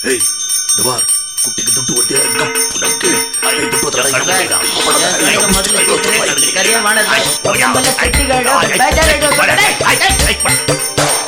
Hei, Damar, kung tigidong tuwa di ang kapulang ke. Ay, ito pa talaga yung mga. Ay, ito madali ko tayo. Kariya manad. Ay, ito yung mga. Ay, ito yung mga. Ay, ito yung mga. Ay, ito yung mga.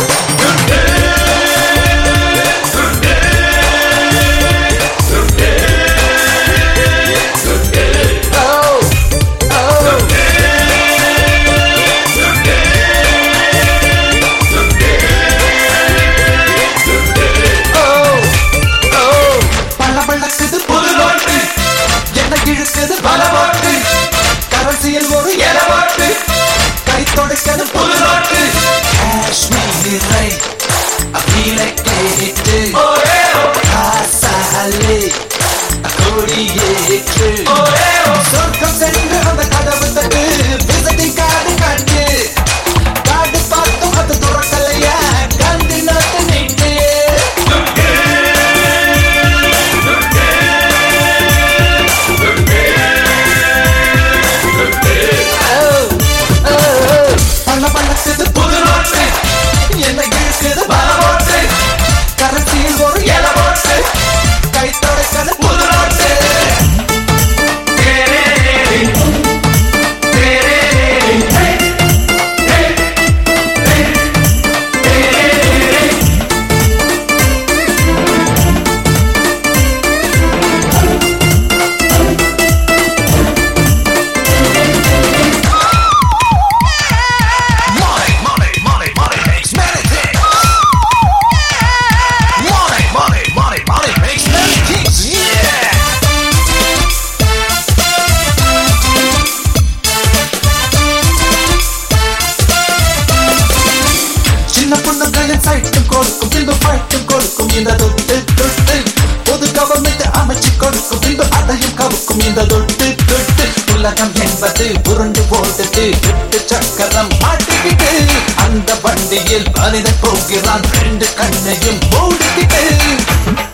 இந்த தொட்டு தொட்டு. பொது government அமைச்சு கொடுக்கும் பின்பு அதையும் கவுக்கும். இந்த தொட்டு தொட்டு. உலகம் என்பது உருண்டு போட்டுட்டு விட்டு சக்கரம் மாட்டிக்கிட்டு அந்த வண்டியில் மனிதன் போகிறான். ரெண்டு கண்ணையும் மூடிக்கிட்டு.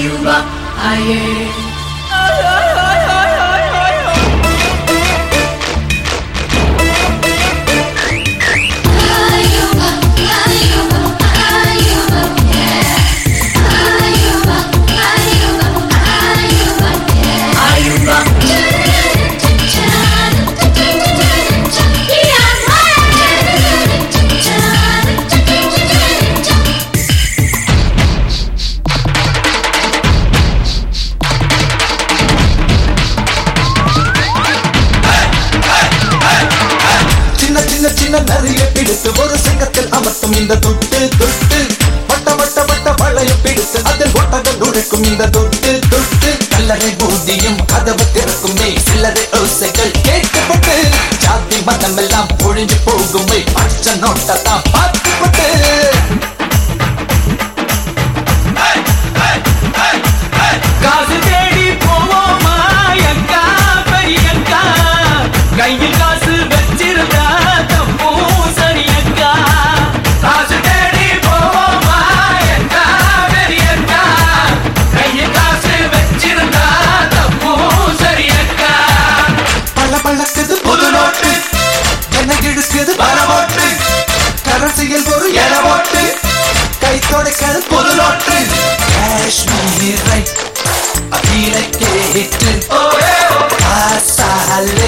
Ayuba, aye. சின்ன சின்ன நிறைய பிடித்து ஒரு சங்கத்தில் அமர்த்தும் இந்த தொட்டு தொட்டு. வட்ட வட்ட வட்ட வளைய பிடித்து அதில் ஒட்டகம் உழைக்கும் இந்த தொட்டு தொட்டு. கல்லறை பூதியும் கதவு திறக்குமே. சில்லறை ஓசைகள் கேட்கப்பட்டு ஜாதி மதமெல்லாம் ஒழிஞ்சு போகுமே. பச்சை நோட்டத்தான் பார்த்துப்பட்டு இழுக்குது பல ஓட்டு. கரன்சியில் ஒரு எல ஓட்டு கை தொடக்கிறது புது நோட்டு. காஷ்மீரை அகில கேட்டு ஆசாலே